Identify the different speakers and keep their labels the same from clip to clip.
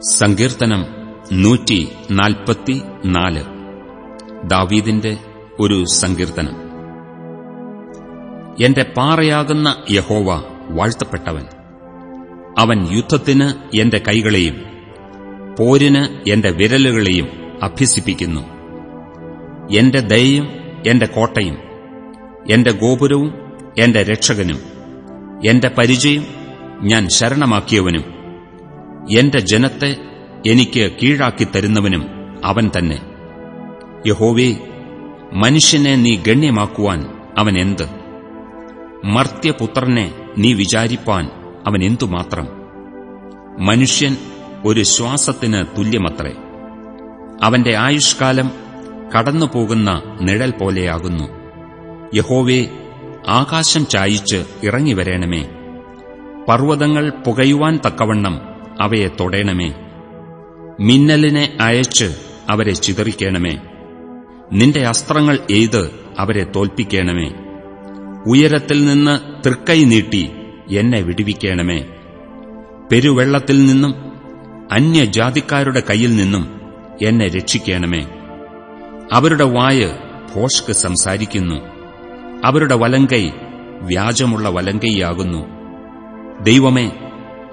Speaker 1: സങ്കീർത്തനം നൂറ്റി നാൽപ്പത്തി നാല് ദാവീദിന്റെ ഒരു സങ്കീർത്തനം. എന്റെ പാറയാകുന്ന യഹോവ വാഴ്ത്തപ്പെട്ടവൻ. അവൻ യുദ്ധത്തിന് എന്റെ കൈകളെയും പോരിന് എന്റെ വിരലുകളെയും അഭ്യസിപ്പിക്കുന്നു. എന്റെ ദയയും എന്റെ കോട്ടയും എന്റെ ഗോപുരവും എന്റെ രക്ഷകനും എന്റെ പരിചയം ഞാൻ ശരണമാക്കിയവനും. എന്റെ ജനത്തെ എനിക്ക് കീഴാക്കി തരുന്നവനും അവൻ തന്നെ. യഹോവേ മനുഷ്യനെ നീ ഗണ്യമാക്കുവാൻ അവൻ എന്ത്? മർത്യപുത്രനെ നീ വിചാരിപ്പാൻ അവൻ എന്തുമാത്രം? മനുഷ്യൻ ഒരു ശ്വാസത്തിന് തുല്യമത്രേ. അവന്റെ ആയുഷ്കാലം കടന്നുപോകുന്ന നിഴൽ പോലെയാകുന്നു. യഹോവേ ആകാശം ചായിച്ച് ഇറങ്ങിവരേണമേ. പർവതങ്ങൾ പുകയുവാൻ തക്കവണ്ണം അവയെ തൊടേണമേ. മിന്നലിനെ അയച്ച് അവരെ ചിതറിക്കണമേ. നിന്റെ അസ്ത്രങ്ങൾ എയ്ത് അവരെ തോൽപ്പിക്കണമേ. ഉയരത്തിൽ നിന്ന് തൃക്കൈ നീട്ടി എന്നെ വിടുവിക്കണമേ. പെരുവെള്ളത്തിൽ നിന്നും അന്യജാതിക്കാരുടെ കയ്യിൽ നിന്നും എന്നെ രക്ഷിക്കണമേ. അവരുടെ വായ് ഭോഷ്ക്ക് സംസാരിക്കുന്നു. അവരുടെ വലങ്കൈ വ്യാജമുള്ള വലങ്കൈയാകുന്നു. ദൈവമേ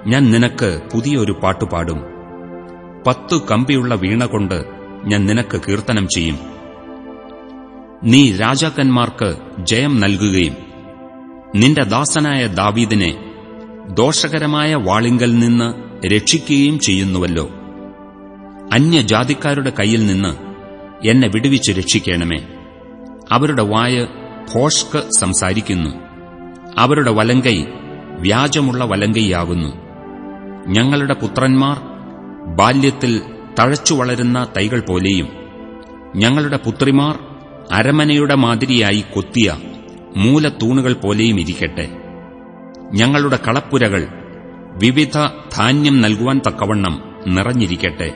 Speaker 1: ഞാൻ നിനക്ക് പുതിയൊരു പാട്ടുപാടും പത്തു കമ്പിയുള്ള വീണ കൊണ്ട് ഞാൻ നിനക്ക് കീർത്തനം ചെയ്യും. നീ രാജാക്കന്മാർക്ക് ജയം നൽകുകയും നിന്റെ ദാസനായ ദാവീദിനെ ദോഷകരമായ വാളിങ്കൽ നിന്ന് രക്ഷിക്കുകയും ചെയ്യുന്നുവല്ലോ. അന്യജാതിക്കാരുടെ കയ്യിൽ നിന്ന് എന്നെ വിടുവിച്ച് രക്ഷിക്കണമേ. അവരുടെ വായ ഭോഷ്ക് സംസാരിക്കുന്നു. അവരുടെ വലങ്കൈ വ്യാജമുള്ള വലങ്കൈയാകുന്നു ഞങ്ങളുടെ പുത്രന്മാർ ബാല്യത്തിൽ തഴച്ചു വളരുന്ന തൈകൾ പോലെയും ഞങ്ങളുടെ പുത്രിമാർ അരമനയുടെ മാതിരിയായി കൊത്തിയ മൂലത്തൂണുകൾ പോലെയും ഇരിക്കട്ടെ. ഞങ്ങളുടെ കളപ്പുരകൾ വിവിധ ധാന്യം നൽകുവാൻ തക്കവണ്ണം നിറഞ്ഞിരിക്കട്ടെ.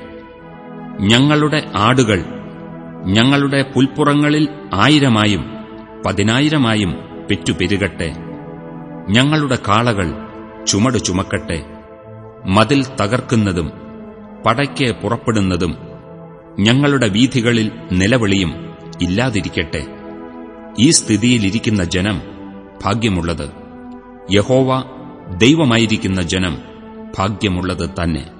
Speaker 1: ഞങ്ങളുടെ ആടുകൾ ഞങ്ങളുടെ പുൽപ്പുറങ്ങളിൽ ആയിരമായും പതിനായിരമായും പെറ്റുപെരുകട്ടെ. ഞങ്ങളുടെ കാളകൾ ചുമട് ചുമക്കട്ടെ. മതിൽ തകർക്കുന്നതും പടയ്ക്ക് പുറപ്പെടുന്നതും ഞങ്ങളുടെ വീഥികളിൽ നിലവിളിയും ഇല്ലാതിരിക്കട്ടെ. ഈ സ്ഥിതിയിലിരിക്കുന്ന ജനം ഭാഗ്യമുള്ളത്. യഹോവ ദൈവമായിരിക്കുന്ന ജനം ഭാഗ്യമുള്ളത് തന്നെ.